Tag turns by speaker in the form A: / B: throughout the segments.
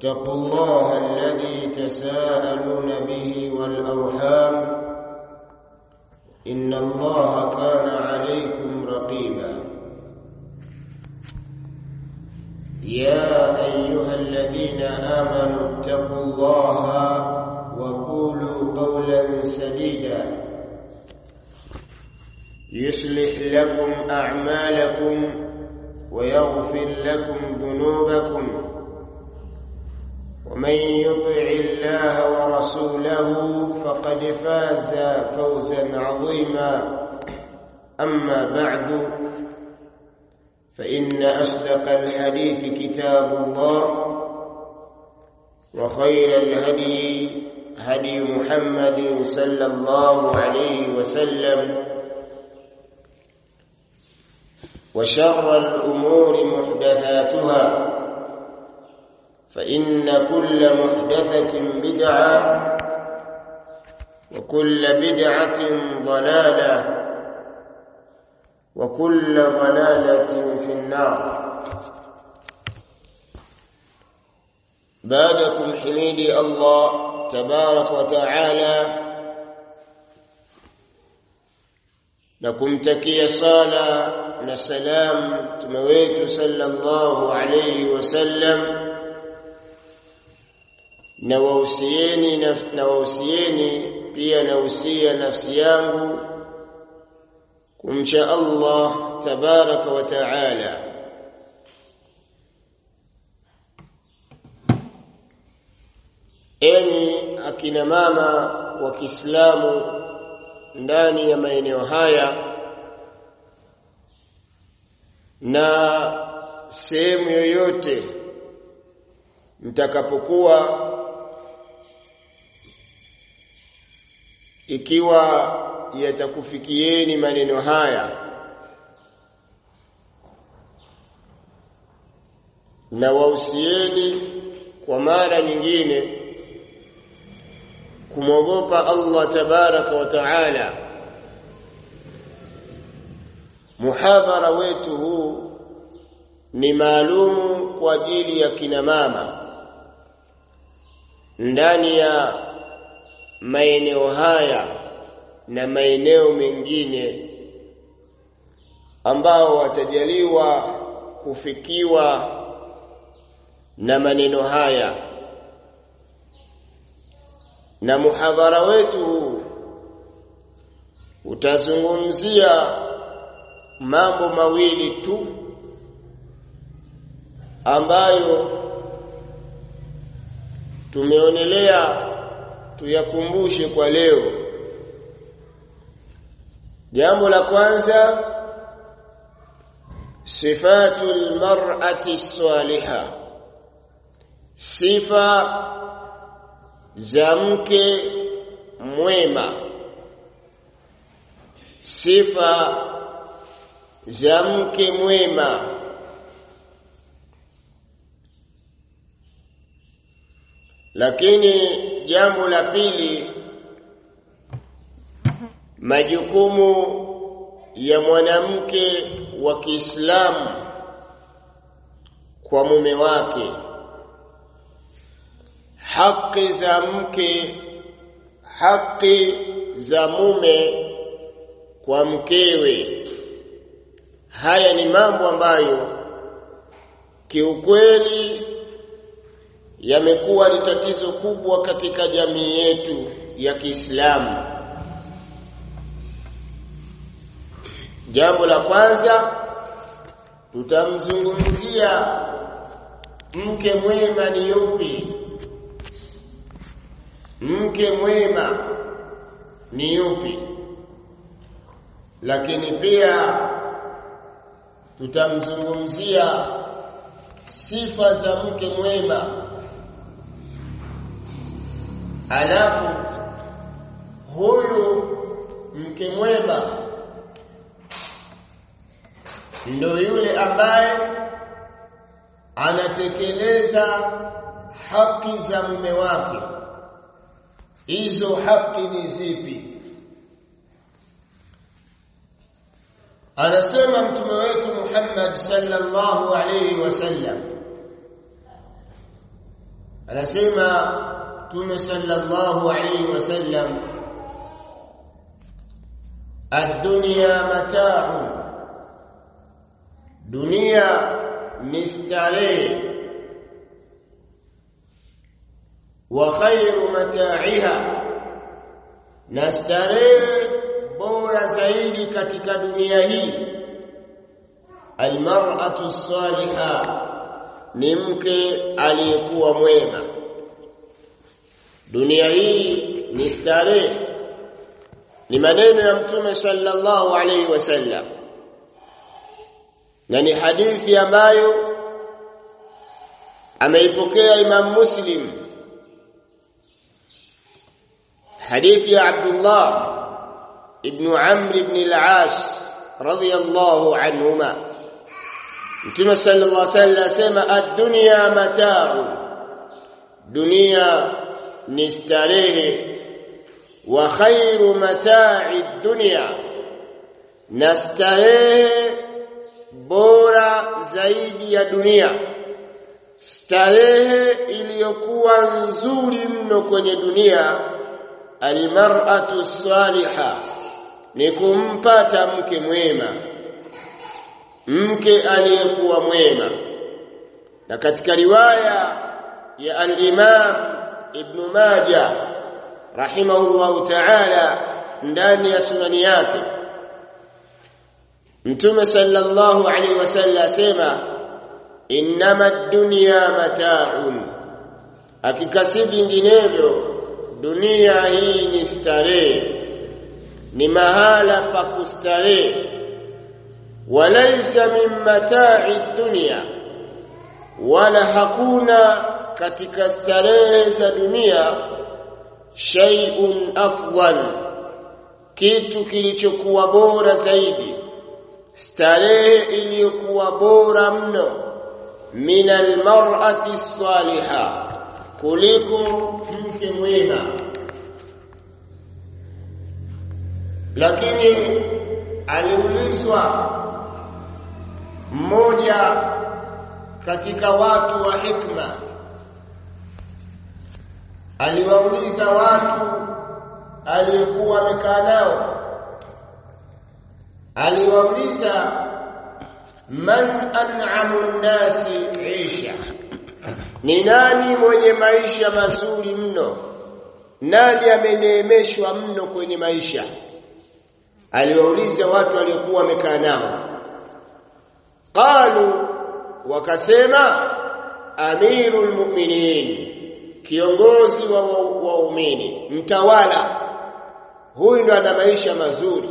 A: واتقوا الله الذي تساءلون به والأرحام إن الله كان عليكم رقيبا. يا أيها الذين آمنوا اتقوا الله وقولوا قولا سديدا. يصلح لكم أعمالكم ويغفر لكم ذنوبكم. ومن يطع الله ورسوله فقد فاز فوزا عظيما. أما بعد فإن أصدق الحديث كتاب الله وخير الهدي هدي محمد صلى الله عليه وسلم وشر الأمور محدثاتها. فإن كل محدثة بدعة وكل بدعة ضلالة وكل ضلالة في النار. بعدكم حميدي الله تبارك وتعالى. na kumtakia sala na salam mtume wetu sallallahu alayhi wasallam na wausieni na wausieni pia nausia nafsi yangu kumcha Allah tabaraka wa taala. Enyi akina mama wa Kiislamu ndani ya maeneo haya na sehemu yoyote mtakapokuwa ikiwa yatakufikieni maneno haya na wausieni kwa mara nyingine kumwogopa Allah tabaraka wa taala muhadhara wetu huu ni maalumu kwa ajili ya kina mama. Ndani ya maeneo haya na maeneo mengine ambao watajaliwa kufikiwa na maneno haya. Na muhadhara wetu utazungumzia mambo mawili tu ambayo tumeonelea tuyakumbushe kwa leo. Jambo la kwanza sifatu mar'ati salihah sifa za mke mwema. Sifa za mke mwema. Lakini jambo la pili majukumu ya mwanamke wa Kiislamu kwa mume wake. Haki za mke haki za mume kwa mkewe. Haya ni mambo ambayo kiukweli yamekuwa ni tatizo kubwa katika jamii yetu ya Kiislamu. Jambo la kwanza tutamzungumzia mke mwema ni yupi? Mke mwema ni yupi? Lakini pia tutamzungumzia sifa za mke mwema alafu huyu mke mwema ndo yule ambaye anatekeleza haki za mume wake. Hizo haki ni zipi? Anasema mtume wetu Muhammad sallallahu alayhi wasallam anasema mtume sallallahu alayhi wasallam ad-dunya mata'un dunia ni starehe wa khairu mata'iha na starehe bora zaidi katika dunia hii almar'atu salihah ni mke aliyekuwa mwema dunia hii ni starehe ni maneno ya mtume sallallahu alaihi wasallam na ni hadithi ambayo ameipokea Imam Muslim hadithi ya Abdullah ibn Amr ibn al-As radiyallahu anhuma Mtume sallallahu alaihi wasallam asema ad-dunya mata'u dunia ni starehe wa khairu mata'i dunya na starehe bora zaidi ya dunia. Starehe iliyokuwa nzuri mno kwenye dunia almar'atu salihah ni kumpata mke mwema mke aliyekuwa mwema. Na katika riwaya ya al-Imam Ibn Majah rahimahullahu ta'ala ndani ya sunani yake. Mtume sallallahu alaihi wasallam asema innama ad-dunya mata'un. Hakika si vinginevyo dunia hii ni starehe ni mahala pa kustarehe. Walaysa min mata'i dunya wala hakuna katika starehe za dunia shay'un afdal kitu kilichokuwa bora zaidi starehe iliyokuwa bora mno min almar'ati salihah kuliko mke mwema. Lakini aliulizwa mmoja katika watu wa hikma aliwauliza watu aliyekuwa amekaa nao. Aliwauliza man an'amu nnasi isha. Ni nani mwenye maisha mazuri mno? Nani ameneemeshwa mno kwenye maisha? Aliwauliza watu waliokuwa wamekaa nao. Qalu wakasema amirul mu'minin kiongozi wa waumini mtawala. Huyu ndo ana maisha mazuri.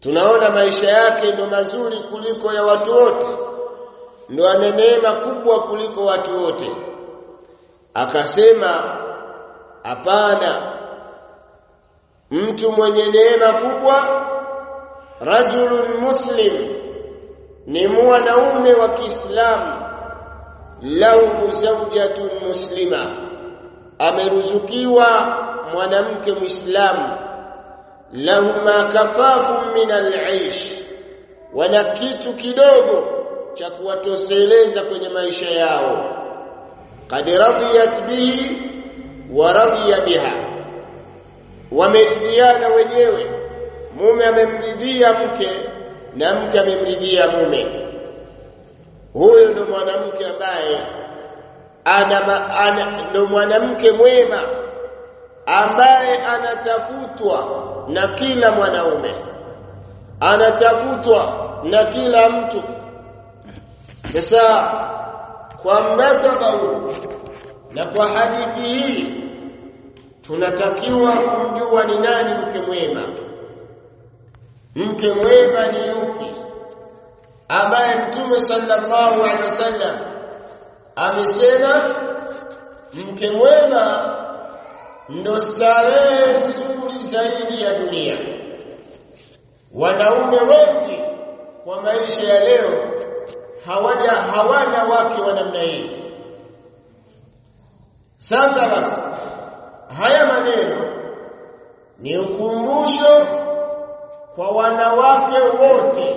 A: Tunaona maisha yake ndo mazuri kuliko ya watu wote. Ndo ana neema kubwa kuliko watu wote. Akasema hapana. Mtu mwenye neema kubwa rajulun muslim ni mwanaume wa Kiislamu lahu zawjatun muslima ameruzukiwa mwanamke muislamu lahuma kafafun min al-aish wana kitu kidogo cha kuwatosheleza kwenye maisha yao. Qad radiyat bihi wa radiya biha wameridhiana wenyewe. Mume amemridhia mke na mke amemridhia mume huyo ndo mwanamke ambaye ana, ndo mwanamke mwema ambaye anatafutwa na kila mwanaume. Anatafutwa na kila mtu. Sasa kwa mnasaba huu na kwa hadithi hii tunatakiwa kumjua ni nani mke mwema. Mke mwema ni yupi ambaye mtume sallallahu alaihi wasallam amesema mke mwema ndo starehe nzuri zaidi ya dunia. Wanaume wengi kwa maisha ya leo hawaja hawana wake wa namna hii. Sasa basi haya maneno ni ukumbusho kwa wanawake wote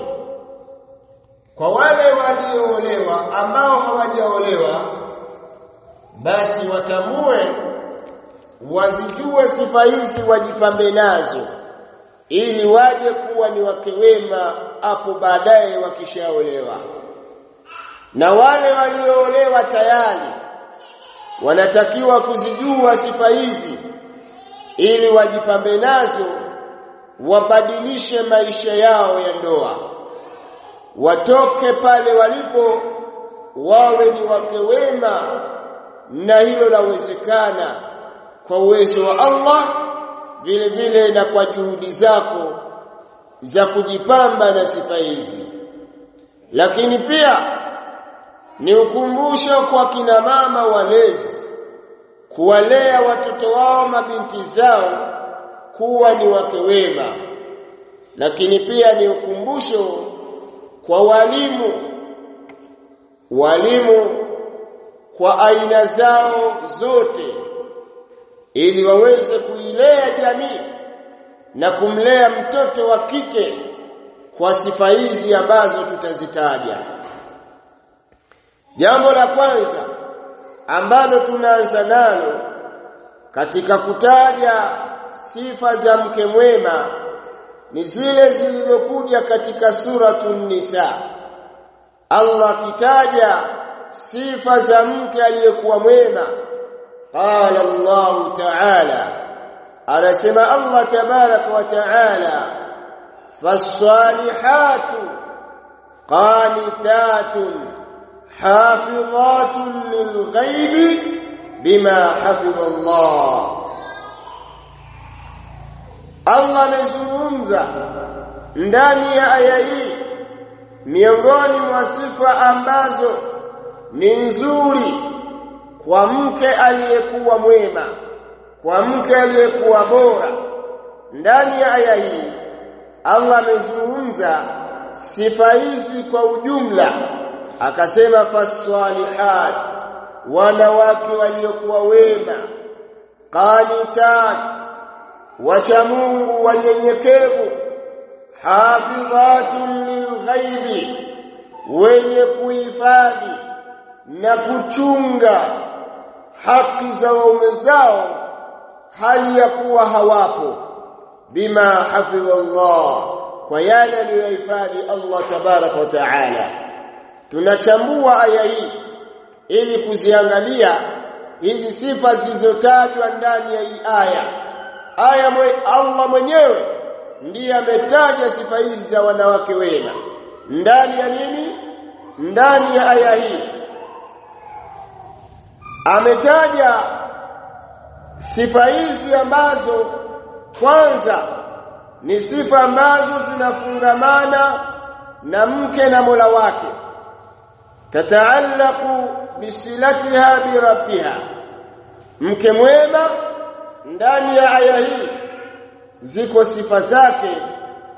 A: kwa wale walioolewa ambao hawajaolewa basi watambue wazijue sifa hizi wajipambe nazo ili waje kuwa ni wake wema hapo baadaye wakishaolewa. Na wale walioolewa tayari wanatakiwa kuzijua sifa hizi ili wajipambe nazo wabadilishe maisha yao ya ndoa watoke pale walipo wawe ni wake wema na hilo lawezekana kwa uwezo wa Allah vile vile na kwa juhudi zako za kujipamba na sifa hizi. Lakini pia ni ukumbusho kwa kina mama walezi kuwalea watoto wao mabinti zao kuwa ni wake wema. Lakini pia ni ukumbusho kwa walimu. Walimu kwa aina zao zote. Ili waweze kuilea jamii na kumlea mtoto wa kike kwa sifa hizi ambazo tutazitaja. Jambo la kwanza ambalo tunaanza nalo katika kutaja sifa za mke mwema ni zile zilizokuja katika suratun nisa Allah kitaja sifa za mke aliyekuwa mwema qala Allah ta'ala anasema Allah tabaraka wa ta'ala fasalihatu qanitatun hafizatun lilghaibi bima hafidha Allah Allah amezungumza ndani ya aya hii miongoni mwa sifa ambazo ni nzuri kwa mke aliyekuwa mwema kwa mke aliyekuwa bora. Ndani ya aya hii Allah amezungumza sifa hizi kwa ujumla akasema fasalihat wanawake waliokuwa wema. Qanitat wacha Mungu wanyenyekevu hafidhatun lilghaibi wenye kuhifadhi na kuchunga haki za waume zao hali ya kuwa hawapo. Bima hafidha Allah kwa yale aliyohifadhi Allah tabaraka wa taala. Tunachambua aya hii ili kuziangalia hizi sifa zilizotajwa ndani ya hii aya aya mwe, Allah mwenyewe ndiye ametaja sifa hizi za wanawake wema. Ndani ya nini? Ndani ya aya hii. Ametaja sifa hizi ambazo kwanza ni sifa ambazo zinafungamana na mke na Mola wake. Tataallaqu bisilatiha birabbiha mke mwema ndani ya aya hii ziko sifa zake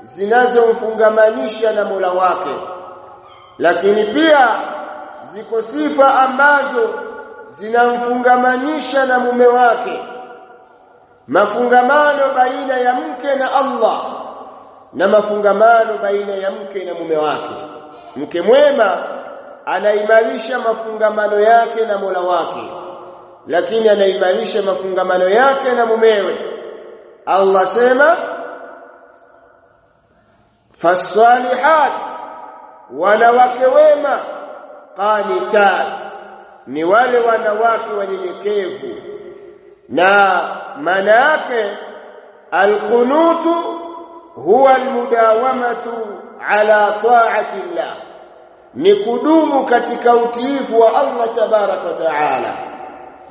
A: zinazomfungamanisha na Mola wake. Lakini pia ziko sifa ambazo zinamfungamanisha na mume wake. Mafungamano baina ya mke na Allah na mafungamano baina ya mke na mume wake. Mke mwema anaimarisha mafungamano yake na Mola wake lakini anaimarisha mafungamano yake na mumewe. Allah sema fasalihat wanawake wema qanitat. Ni wale wanawake wanyenyekevu. Na maana yake alqunutu huwa almudawamatu ala ta'ati Allah ni kudumu katika utiifu wa Allah tabarak wa taala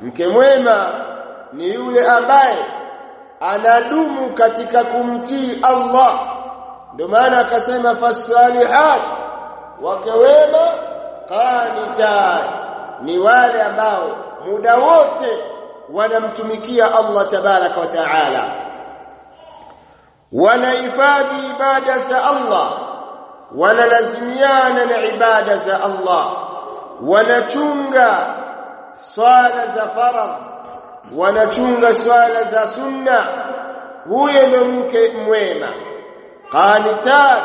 A: mke mwema ni yule ambaye anadumu katika kumtii Allah ndio maana akasema fasalihat wake wema qanitat ni wale ambao muda wote wanamtumikia Allah tabaraka wa taala wanahifadhi ibada za Allah wanalazimiana na ibada za Allah wanachunga swala za faradh wanachunga swala za sunna. Huyo ndio mke mwema. Qanitat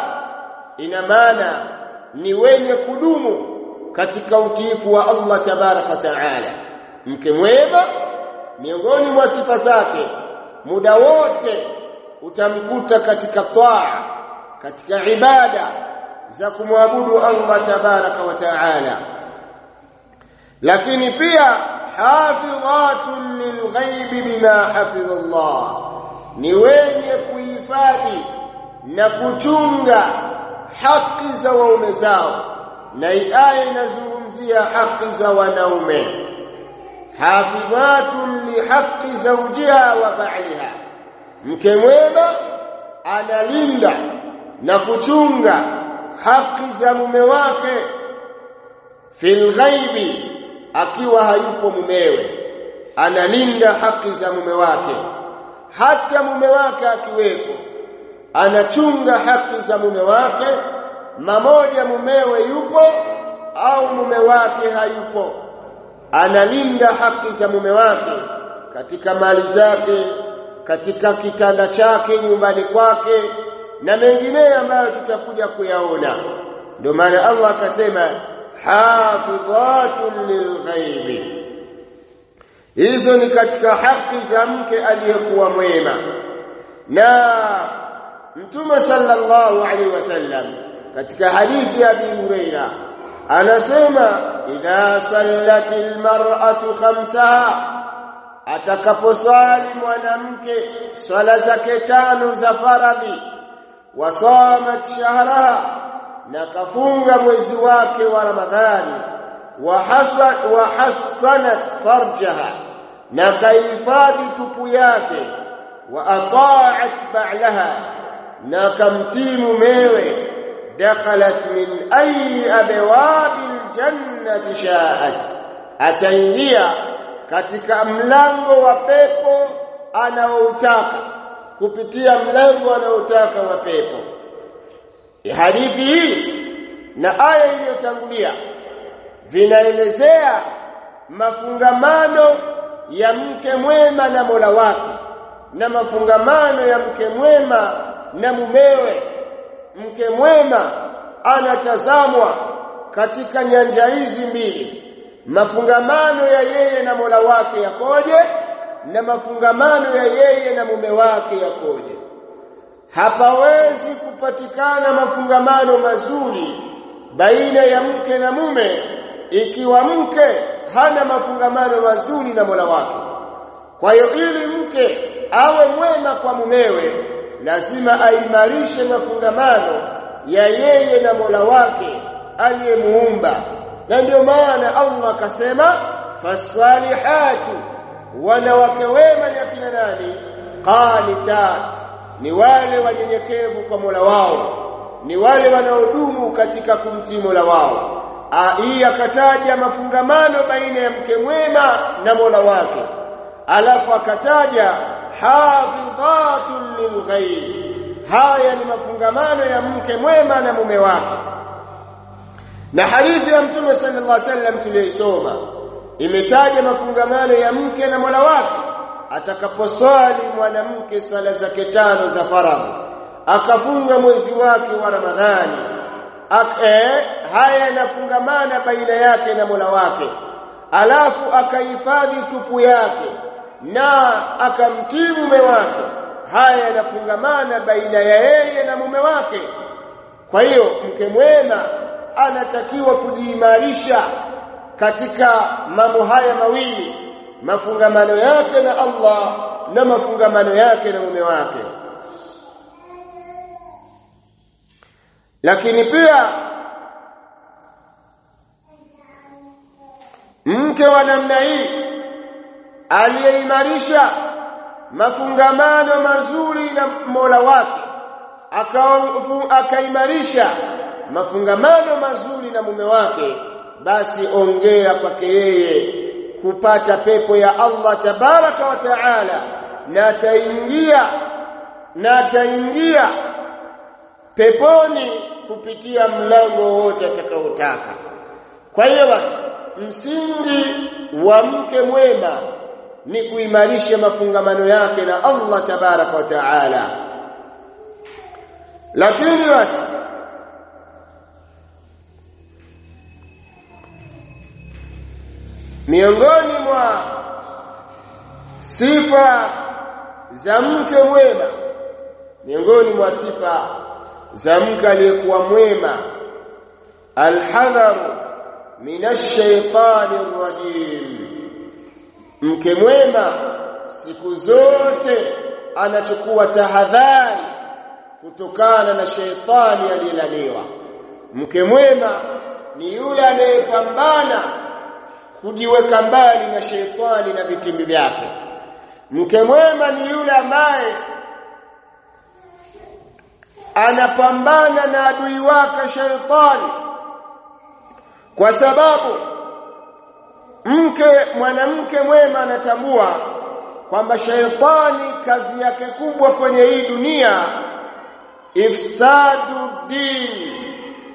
A: ina maana ni wenye kudumu katika utiifu wa Allah tabaraka taala. Mke mwema miongoni mwa sifa zake muda wote utamkuta katika taa katika ibada za kumwabudu Allah tabaraka wa taala lakini pia hafidhatun lilghaibi bima hafidha Allah ni wenye kuhifadhi na kuchunga haki za waume zao. Na aya inazungumzia haki za wanaume. Hafidhatun lihaqqi zawjiha wa ba'liha. Mke mwema analinda na kuchunga haki za mume wake. Fil ghaibi akiwa hayupo mumewe analinda haki za mume wake. Hata mume wake akiwepo anachunga haki za mume wake mamoja mumewe yupo au mume wake hayupo. Analinda haki za mume wake katika mali zake katika kitanda chake nyumbani kwake na mengineyo ambayo tutakuja kuyaona. Ndio maana Allah akasema hafidhatun lilghaibi hizo ni katika haki za mke aliyekuwa mwema na mtume sallallahu alaihi wasallam katika hadithi ya Abi Huraira anasema idha sallatil mar'atu khamsaha atakaposali mwanamke swala zake tano za faradhi wasamat shahraha na kafunga mwezi wake wa Ramadhani wa hassanat farjaha na kaihifadhi tupu yake wa ata'at ba'laha na kamtii mumewe dakhalat min ayi abwabil jannati sha'at ataingia katika mlango wa pepo anaoutaka kupitia mlango anaotaka wa pepo hadithi hii na aya iliyotangulia vinaelezea mafungamano ya mke mwema na Mola wake na mafungamano ya mke mwema na mumewe. Mke mwema anatazamwa katika nyanja hizi mbili. Mafungamano ya yeye na Mola wake yakoje? Na mafungamano ya yeye na mume wake yakoje hapawezi kupatikana mafungamano mazuri baina ya mke na mume ikiwa mke hana mafungamano mazuri na Mola wake. Kwa hiyo ili mke awe mwema kwa mumewe lazima aimarishe mafungamano ya yeye na Mola wake aliyemuumba. Na ndio maana Allah akasema fasalihatu wanawake wema ni akina nani? Qanitat ni wale wanyenyekevu kwa Mola wao. Ni wale wanaodumu katika kumtii Mola wao. Hii akataja mafungamano baina ya mke mwema na Mola wake. Alafu akataja hafidhatun lilghaib haya ni mafungamano ya mke mwema na mume wake. Na hadithi ya mtume sallallahu alaihi wasallam tuliyoisoma imetaja mafungamano ya mke na Mola wake atakaposwali mwanamke swala zake tano za faradhi akafunga mwezi wake wa Ramadhani eh, haya yanafungamana baina yake na Mola wake alafu akahifadhi tupu yake na akamtii mume wake haya yanafungamana baina ya yeye na mume wake. Kwa hiyo mke mwema anatakiwa kujiimarisha katika mambo haya mawili mafungamano yake na Allah na mafungamano yake na mume wake. Lakini pia mke wa namna hii aliyeimarisha mafungamano mazuri na Mola wake akaimarisha mafungamano mazuri na mume wake basi ongea kwake yeye kupata pepo ya Allah tabaraka wa taala. Na taingia na taingia peponi kupitia mlango wote atakaotaka. Kwa hiyo basi msingi wa mke mwema ni kuimarisha mafungamano yake na Allah tabaraka wa taala. Lakini basi miongoni mwa sifa za mke mwema miongoni mwa sifa za mke aliyekuwa mwema alhadharu minash shaitani rajim mke mwema siku zote anachukua tahadhari kutokana na sheitani aliyelaniwa. Mke mwema ni yule anayepambana kujiweka mbali na sheitani na vitimbi vyake. Mke mwema ni yule ambaye anapambana na adui wake sheitani. Kwa sababu mke mwanamke mwema anatambua kwamba sheitani kazi yake kubwa kwenye hii dunia ifsadu dini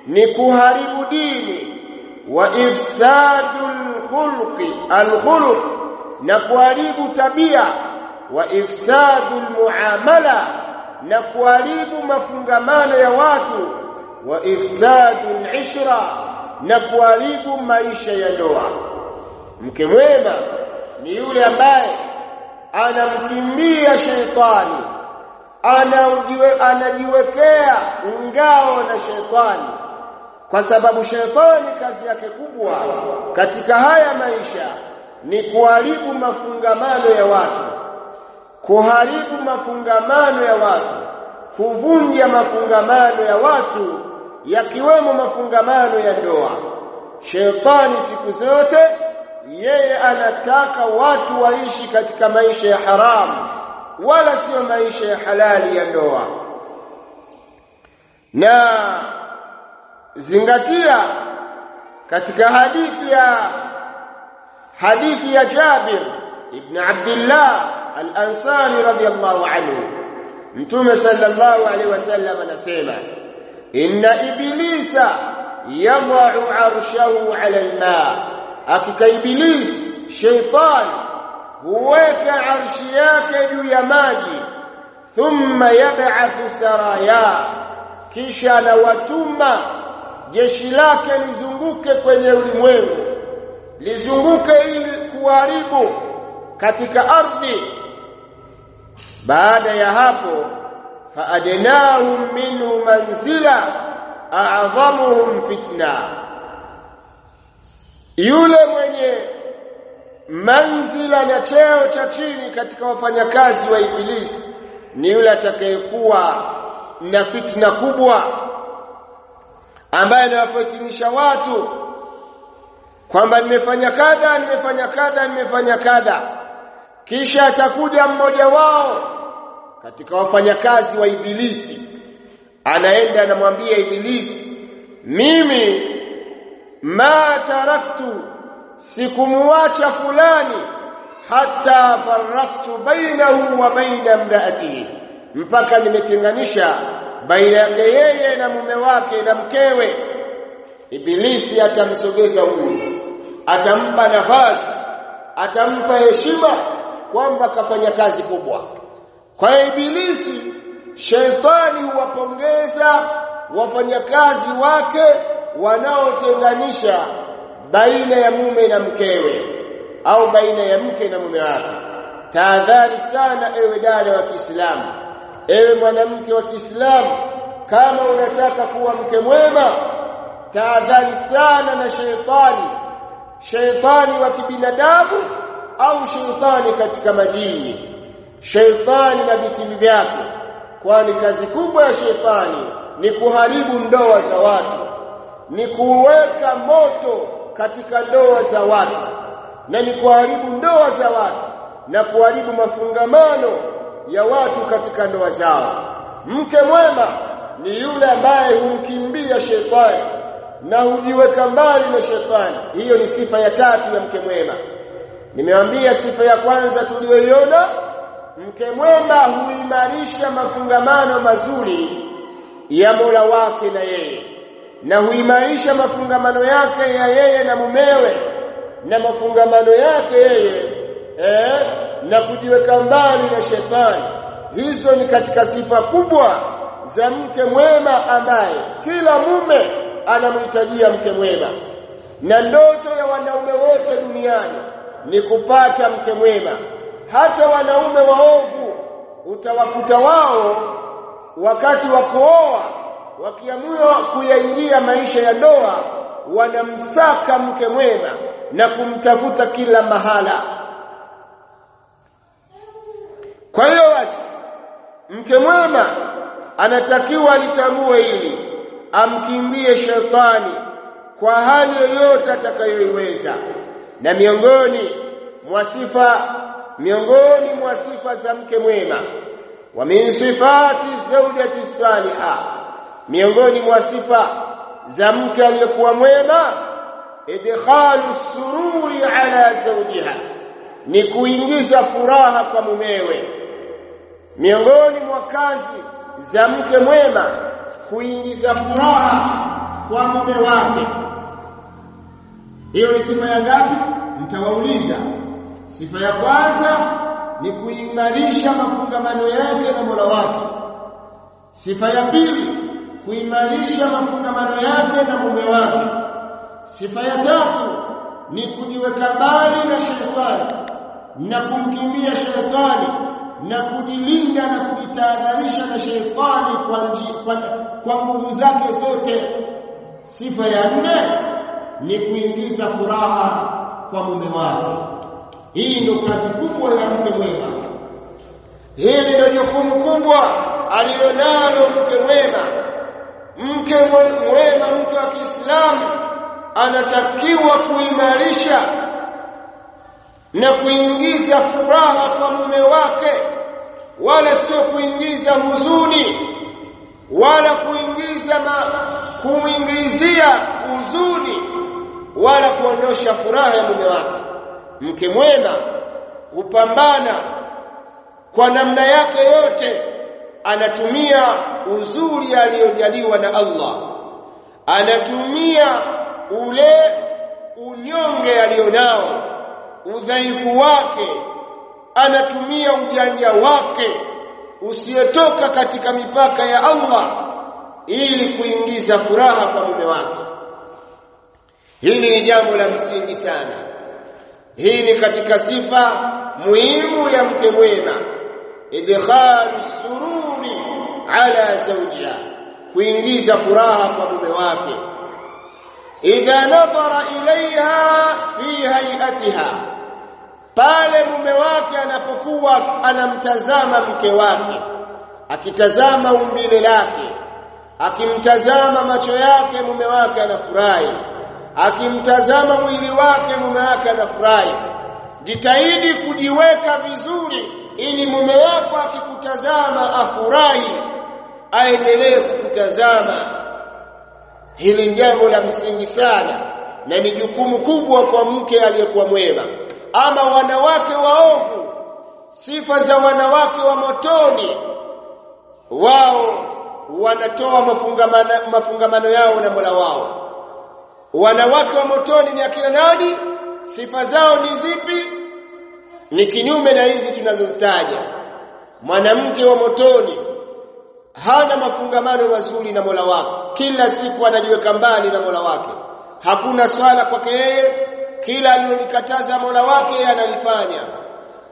A: ni kuharibu dini. Wa ifsadu alkhulqi alkhuluq na kuharibu tabia wa ifsadu almuamala na kuharibu mafungamano ya watu wa ifsadu alishra na kuharibu maisha ya ndoa. Mke mwema ni yule ambaye anamkimbia sheitani anajiwekea ngao na sheitani kwa sababu shetani kazi yake kubwa katika haya maisha ni kuharibu mafungamano ya watu kuharibu mafungamano ya watu kuvunja mafungamano ya watu yakiwemo mafungamano ya ndoa. Shetani siku zote yeye anataka watu waishi katika maisha ya haramu wala sio maisha ya halali ya ndoa. Na zingatia katika hadithi ya hadithi ya Jabir ibn Abdullah al-Ansari radiyallahu anhu Mtume sallallahu alaihi wasallam anasema inna iblisa yad'u arshahu 'ala al-ma akika iblis shaytan huweka arshi yake juu ya maji thumma yab'athu saraya kisha anawatuma jeshi lake lizunguke kwenye ulimwengu lizunguke ili kuharibu katika ardhi. Baada ya hapo faadnahum minhu manzila a'dhamuhum fitna. Yule mwenye manzila na cheo cha chini katika wafanyakazi wa ibilisi ni yule atakayekuwa na fitna kubwa ambaye anawafitinisha watu kwamba nimefanya kadha nimefanya kadha nimefanya kadha. Kisha atakuja mmoja wao katika wafanyakazi wa ibilisi. Anaenda anamwambia ibilisi mimi ma taraktu sikumuacha fulani hata faraktu bainahu wa baina mraatihi mpaka nimetenganisha baina yake yeye na mume wake na mkewe. Ibilisi atamsogeza huyu atampa nafasi atampa heshima kwamba kafanya kazi kubwa. Kwa ibilisi sheitani huwapongeza wafanyakazi wake wanaotenganisha baina ya mume na mkewe au baina ya mke na mume wake. Tahadhari sana ewe dada wa Kiislamu ewe mwanamke wa Kiislamu kama unataka kuwa mke mwema taadhari sana na sheitani. Sheitani wa kibinadamu au sheitani katika majini sheitani na vitimi vyake. Kwani kazi kubwa ya sheitani ni kuharibu ndoa za watu ni kuweka moto katika ndoa za watu na ni kuharibu ndoa za watu na kuharibu mafungamano ya watu katika ndoa zao. Mke mwema ni yule ambaye humkimbia shetani na hujiweka mbali na shetani. Hiyo ni sifa ya tatu ya mke mwema. Nimeambia sifa ya kwanza tuliyoiona mke mwema huimarisha mafungamano mazuri ya Mola wake na yeye na huimarisha mafungamano yake ya yeye na mumewe na mafungamano yake yeye eh, na kujiweka mbali na shetani. Hizo ni katika sifa kubwa za mke mwema ambaye kila mume anamhitajia mke mwema. Na ndoto ya wanaume wote duniani ni kupata mke mwema. Hata wanaume waovu utawakuta wao wakati wa kuoa wakiamua kuyaingia maisha ya ndoa wanamsaka mke mwema na kumtafuta kila mahala kwa hiyo basi mke mwema anatakiwa litambue hili amkimbie shetani kwa hali yoyote atakayoiweza. Na miongoni mwa sifa miongoni mwa sifa za mke mwema wa min sifati zawjati salihah miongoni mwa sifa za mke aliyekuwa mwema idkhalu sururi ala zawjiha ni kuingiza furaha kwa mumewe miongoni mwa kazi za mke mwema kuingiza furaha kwa mume wake. Hiyo ni sifa ya ngapi? Mtawauliza. Sifa ya kwanza ni kuimarisha mafungamano yake na Mola wake. Sifa ya pili kuimarisha mafungamano yake na mume wake. Sifa ya tatu ni kujiweka mbali na shetani na kumkimbia shetani na kujilinda na kujitahadharisha na sheitani kwa kwa, nguvu zake zote. Sifa ya nne ni kuingiza furaha kwa mume wake. Hii ndio kazi kubwa ya mke mwema. Hili ndio jukumu kubwa alilonalo mke mwema. Mke mwema mke wa Kiislamu anatakiwa kuimarisha na kuingiza furaha kwa mume wake wala sio kuingiza huzuni wala kuingiza ma, kumuingizia huzuni wala kuondosha furaha ya mume wake. Mke mwema hupambana kwa namna yake yote anatumia uzuri aliyojaliwa na Allah. Anatumia ule unyonge alionao udhaifu wake anatumia ujanja wake usiyetoka katika mipaka ya Allah ili kuingiza furaha kwa mume wake. Hili ni jambo la msingi sana. Hii ni katika sifa muhimu ya mke mwema. Idkhalu sururi ala zawjiha. Kuingiza furaha kwa mume wake. Idha nadhara ilaiha fi hayatiha pale mume wake anapokuwa anamtazama mke wake akitazama umbile lake akimtazama macho yake mume wake anafurahi akimtazama mwili wake mume wake anafurahi jitahidi kujiweka vizuri ili mume wako akikutazama afurahi aendelee kukutazama. Hili jambo la msingi sana na ni jukumu kubwa kwa mke aliyekuwa mwema ama wanawake waovu sifa za wanawake wa motoni wao wanatoa mafungamano, mafungamano yao na Mola wao. Wanawake wa motoni ni akina nani? Sifa zao ni zipi? Ni kinyume na hizi tunazozitaja. Mwanamke wa motoni hana mafungamano mazuri na Mola wake. Kila siku anajiweka mbali na Mola wake. Hakuna swala kwake yeye kila alilolikataza Mola wake analifanya.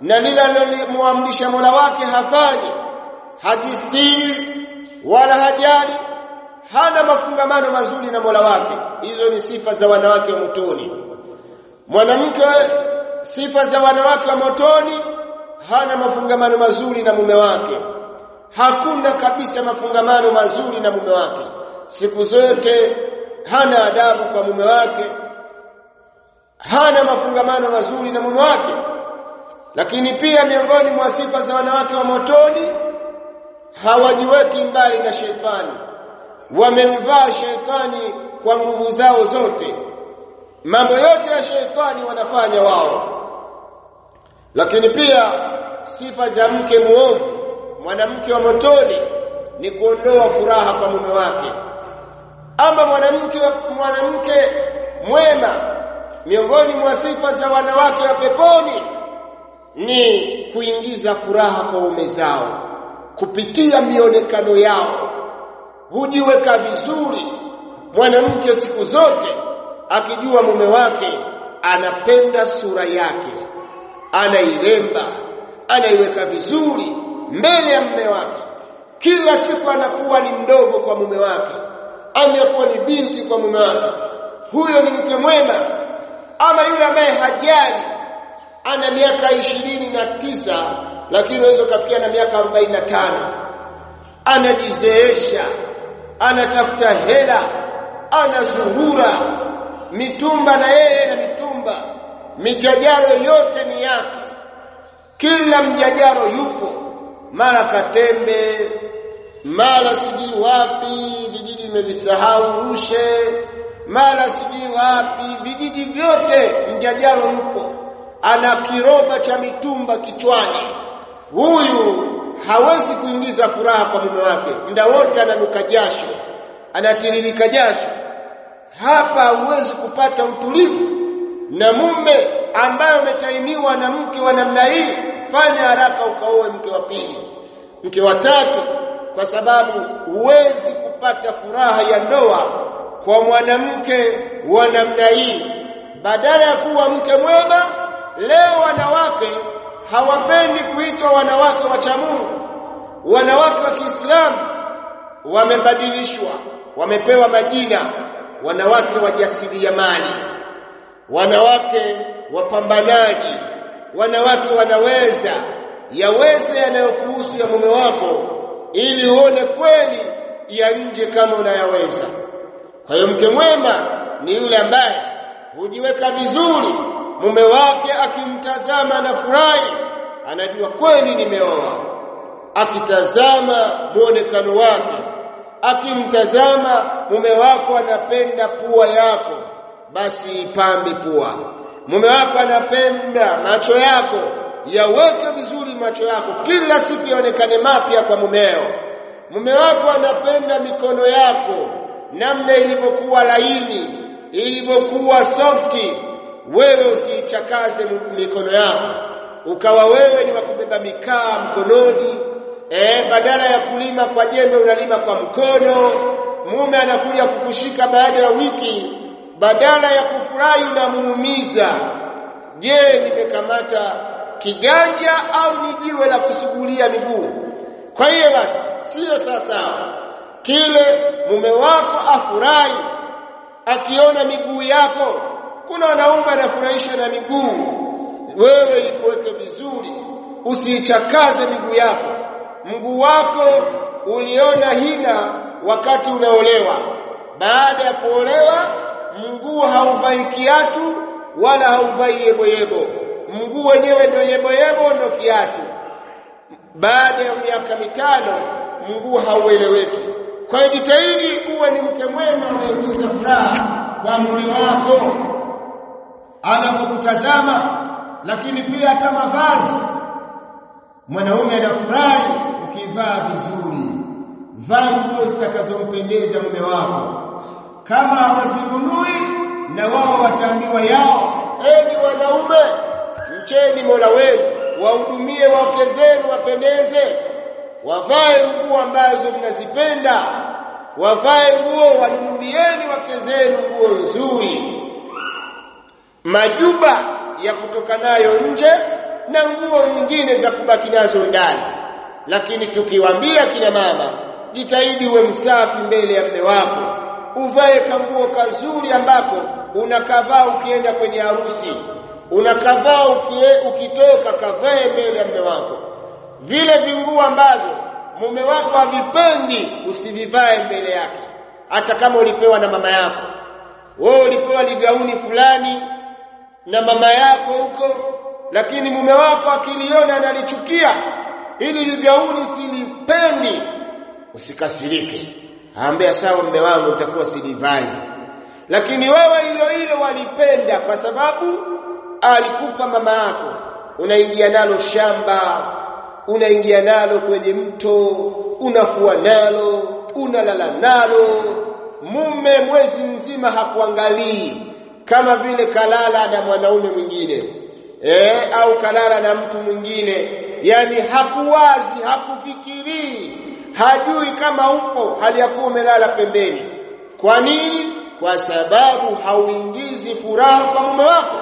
A: Na lila alilomwamrisha Mola wake hafanyi. Hajistiri wala hajali. Hana mafungamano mazuri na Mola wake. Hizo ni sifa za wanawake wa motoni. Mwanamke sifa za wanawake wa motoni hana mafungamano mazuri na mume wake. Hakuna kabisa mafungamano mazuri na mume wake. Siku zote hana adabu kwa mume wake hana mafungamano mazuri na mume wake. Lakini pia miongoni mwa sifa za wanawake wa motoni hawajiweki mbali na sheitani. Wamemvaa sheitani kwa nguvu zao zote. Mambo yote ya sheitani wanafanya wao. Lakini pia sifa za mke muovu mwanamke wa motoni ni kuondoa furaha kwa mume wake. Ama mwanamke mwanamke mwema miongoni mwa sifa za wanawake wa peponi ni kuingiza furaha kwa ume zao kupitia mionekano yao. Hujiweka vizuri mwanamke siku zote akijua mume wake anapenda sura yake anairemba anaiweka vizuri mbele ya mume wake. Kila siku anakuwa ni mdogo kwa mume wake anakuwa ni binti kwa mume wake. Huyo ni mke mwema ama yule ambaye hajali ana miaka ishirini na tisa lakini unaweza ukafikia na miaka arobaini na tano. Anajizeesha anatafuta hela anazuhura mitumba na yeye na mitumba. Mijajaro yote ni yake. Kila mjajaro yupo. Mara katembe mara sijui wapi vijiji vimevisahau rushe mara sijui wapi vijiji vyote mjajalo yupo. Ana kiroba cha mitumba kichwani. Huyu hawezi kuingiza furaha kwa mume wake. Muda wote ananuka jasho. Anatiririka jasho. Hapa huwezi kupata utulivu. Na mume ambaye umetainiwa na mke wa namna hii fanya haraka ukaoe mke wa pili. Mke wa tatu kwa sababu huwezi kupata furaha ya ndoa kwa mwanamke wa namna hii. Badala ya kuwa mke mwema leo wanawake hawapendi kuitwa wanawake wa Mungu wanawake wa Kiislamu wamebadilishwa wamepewa majina. Wanawake wajasiriamali wanawake wapambanaji wanawake wanaweza yaweze yanayokuhusu ya mume wako ili uone kweli ya nje kama unayaweza kwa hiyo mke mwema ni yule ambaye hujiweka vizuri mume wake akimtazama na furahi anajua kweli nimeoa. Akitazama muonekano wake akimtazama mume wako anapenda pua yako basi ipambe pua. Mume wako anapenda macho yako yaweke vizuri macho yako kila siku yaonekane mapya kwa mumeo. Mume wako anapenda mikono yako namna ilivyokuwa laini ilivyokuwa softi wewe usiichakaze mikono yako. Ukawa wewe ni wakubeba mikaa mkononi eh badala ya kulima kwa jembe unalima kwa mkono. Mume anakuja kukushika baada ya wiki badala ya kufurahi unamuumiza. Je nimekamata kiganja au ni jiwe la kusugulia miguu? Kwa hiyo basi sio sawasawa kile mume wako afurahi akiona miguu yako. Kuna wanaume anafurahishwa na miguu. Wewe iweke vizuri usiichakaze miguu yako. Mguu wako uliona hina wakati unaolewa baada ya kuolewa mguu hauvai kiatu wala hauvai yeboyebo. Mguu wenyewe ndio yeboyebo ndio kiatu. Baada ya miaka mitano mguu haueleweki kwa hiyo jitahidi uwe ni mke mwema unayeingiza furaha kwa mume wako. Anapokutazama lakini pia hata mavazi. Mwanaume anafurahi ukivaa vizuri. Vaa nguo zitakazompendeza mume wako. Kama hawazinunui na wao wataambiwa yao enyi wanaume mcheni Mola wenu wahudumie wake zenu wapendeze wavae nguo ambazo mnazipenda. Wavae nguo wanunulieni wake zenu nguo nzuri. Majuba ya kutoka nayo nje na nguo nyingine za kubaki nazo ndani. Lakini tukiwaambia kina mama jitahidi uwe msafi mbele ya mme wako. Uvae kanguo kazuri ambako unakavaa ukienda kwenye harusi. Unakavaa ukitoka kavae mbele ya mme wako vile vinguo ambavyo mume wako havipendi usivivae mbele yake. Hata kama ulipewa na mama yako. Wewe ulipewa ligauni fulani na mama yako huko lakini mume wako akiliona analichukia ili ligauni silipendi usikasirike. Aambia sawa mume wangu utakuwa silivai. Lakini wewe hilo hilo walipenda kwa sababu alikupa mama yako. Unaingia nalo shamba unaingia nalo kwenye mto unakuwa nalo unalala nalo. Mume mwezi mzima hakuangalii kama vile kalala na mwanaume mwingine eh au kalala na mtu mwingine. Yani hakuwazi hakufikirii hajui kama upo hali ya kuwa umelala pembeni. Kwa nini? Kwa sababu hauingizi furaha kwa mume wako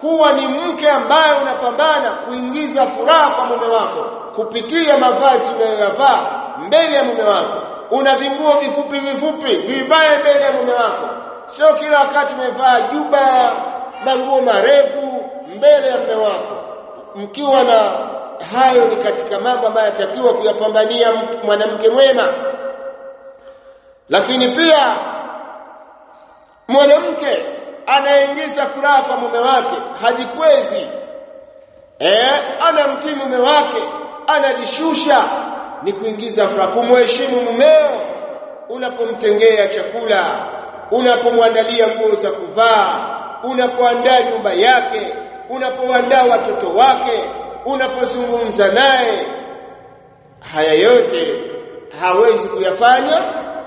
A: kuwa ni mke ambaye unapambana kuingiza furaha kwa mume wako kupitia mavazi unayoyavaa mbele ya mume wako. Una vinguo vifupi vifupi vivae mbele ya mume wako. Sio kila wakati umevaa juba na nguo marefu mbele ya mume wako. Mkiwa na hayo ni katika mambo ambayo yatakiwa kuyapambania mwanamke mwema. Lakini pia mwanamke anaingiza furaha kwa mume wake hajikwezi. Eh anamtii mume wake anajishusha ni kuingiza furaha kumheshimu mumeo. Unapomtengea chakula unapomwandalia nguo za kuvaa unapoandaa nyumba yake unapoandaa watoto wake unapozungumza naye haya yote hawezi kuyafanya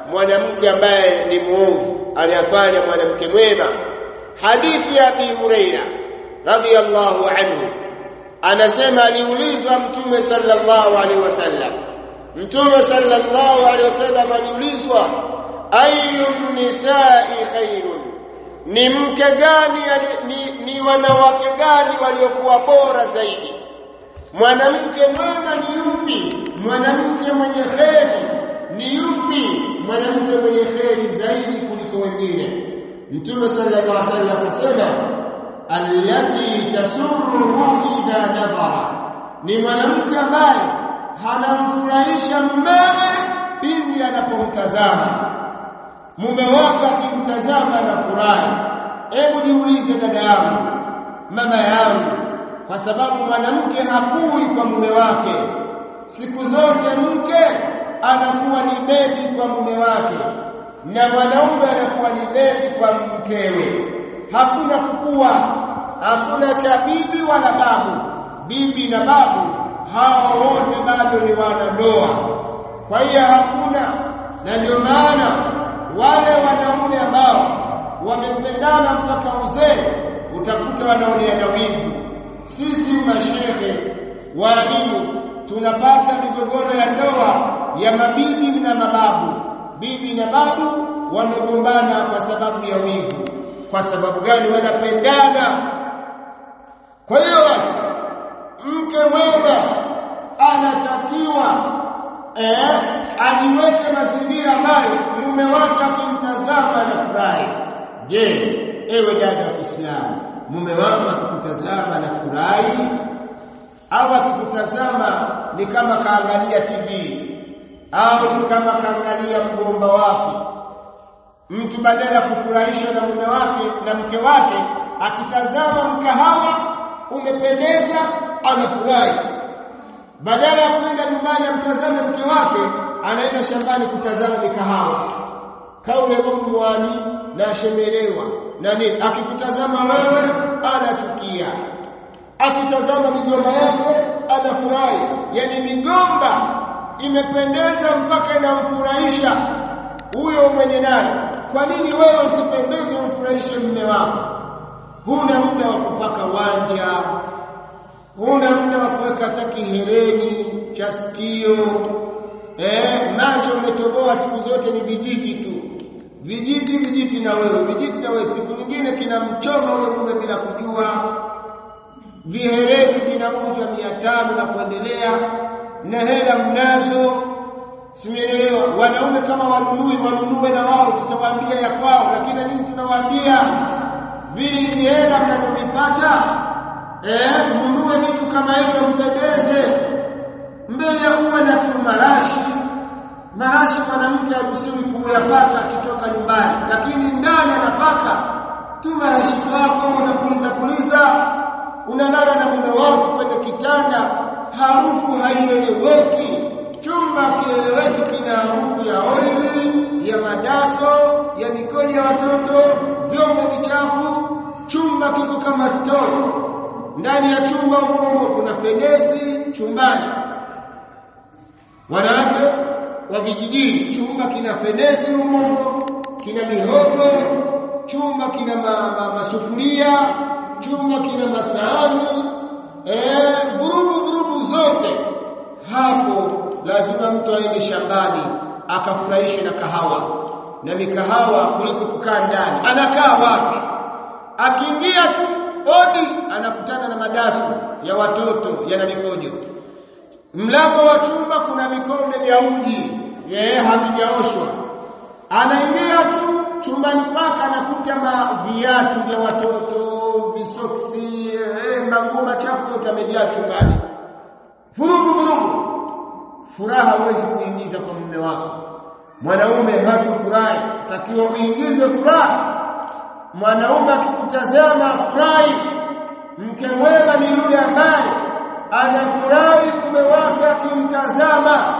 A: mwanamke ambaye ni muovu anayafanya mwanamke mwema hadithi ya Abi Huraira radhiyallahu anhu. Anasema aliulizwa mtume sallallahu alaihi wasallam. Mtume sallallahu alaihi wasallam aliulizwa ayu nisa'i khairun? Ni mke gani ni, ni wanawake gani waliokuwa bora zaidi? Mwanamke mwema ni yupi? Mwanamke mwenye kheri ni yupi? Mwanamke mwenye kheri zaidi kuliko wengine mtume sallallahu alaihi wasallam akasema allati tasurruhu idha nadhara ni mwanamke ambaye hanamfurahisha mumewe pindi anapomtazama. Mume wake akimtazama na furahi hebu niulize dada yangu mama yangu kwa sababu mwanamke hakui kwa mume wake. Siku zote mke anakuwa ni bebi kwa mume wake na mwanaume anakuwa ni bebi kwa mkewe. Hakuna kukua hakuna cha bibi wala babu. Bibi na babu hao wote bado ni wanandoa. Kwa hiyo hakuna na ndio maana wale wanaume ambao wamependana mpaka uzee utakuta wanaoneana wivu sisi mashehe waalimu tunapata migogoro ya ndoa ya mabibi na mababu bibi na babu wamegombana kwa sababu ya wivu. Kwa sababu gani? Wanapendana. Kwa hiyo basi mke mwema anatakiwa eh aniweke mazingira ambayo mume wake akimtazama na furahi. Je ewe dada wa Kiislamu mume wako akikutazama na furahi au akikutazama ni kama kaangalia TV au kama kaangalia mgomba wake. Mtu badala ya kufurahishwa na mume wake na mke wake akitazama mkahawa umependeza anafurahi badala ya kwenda nyumbani amtazame mke wake anaenda shambani kutazama mikahawa. Kaule mwani na shemelewa na nini. Akikutazama wewe anachukia. Akitazama migomba yake anafurahi. Yani migomba imependeza mpaka inamfurahisha. Huyo mwenye nani? Kwa nini wewe usipendeze umfurahishe mume wako? Huna muda wa kupaka wanja. Huna muda wa kuweka hata kihereni cha sikio. Eh macho umetoboa siku zote ni vijiti tu. Vijiti vijiti na wewe. Vijiti na wewe. Siku nyingine kina mchomo wewe bila kujua. Vihereni vinauzwa mia tano na kuendelea na hela mnazo. Simeelewa wanaume kama wanunui wanunue na wao tutawaambia ya kwao lakini nini tunawaambia? Vile ni hela mnavyovipata eh? Mnunue vitu kama hivyo mpendeze. Mbele ya uwe na tumarashi marashi. Mwanamke haruhusiwi kuyapaka akitoka nyumbani. Lakini ndani anapaka tu marashi wako unapuliza puliza. Unalala na mume wako kwenye kitanda harufu haieleweki chumba kieleweki kina harufu ya oili ya madaso ya mikoni ya watoto vyombo vichafu. Chumba kiko kama stori. ndani ya chumba huko kuna fenesi chumbani. Wanawake wa vijijini chumba kina fenesi huko kina mihogo chumba kina ma, ma, masufuria chumba kina masahani. Eh vurugu vurugu zote hapo lazima mtu aende shambani akafurahishe na kahawa. Na mikahawa kuliko kukaa ndani. Anakaa wapi? Akiingia tu odi anakutana na madasu ya watoto yana mikojo mlango wa chumba kuna vikombe vya uji yeye havijaoshwa. Anaingia tu chumbani kwake anakuta viatu vya watoto visoksi eh, manguo machafu yote amejaa chumbani vurugu vurugu. Furaha huwezi kuingiza kwa mume wako. Mwanaume hatu hatufurahi takiwa uingize furaha. Mwanaume akikutazama furahi. Mke mwema ni yule ambaye anafurahi mume wake akimtazama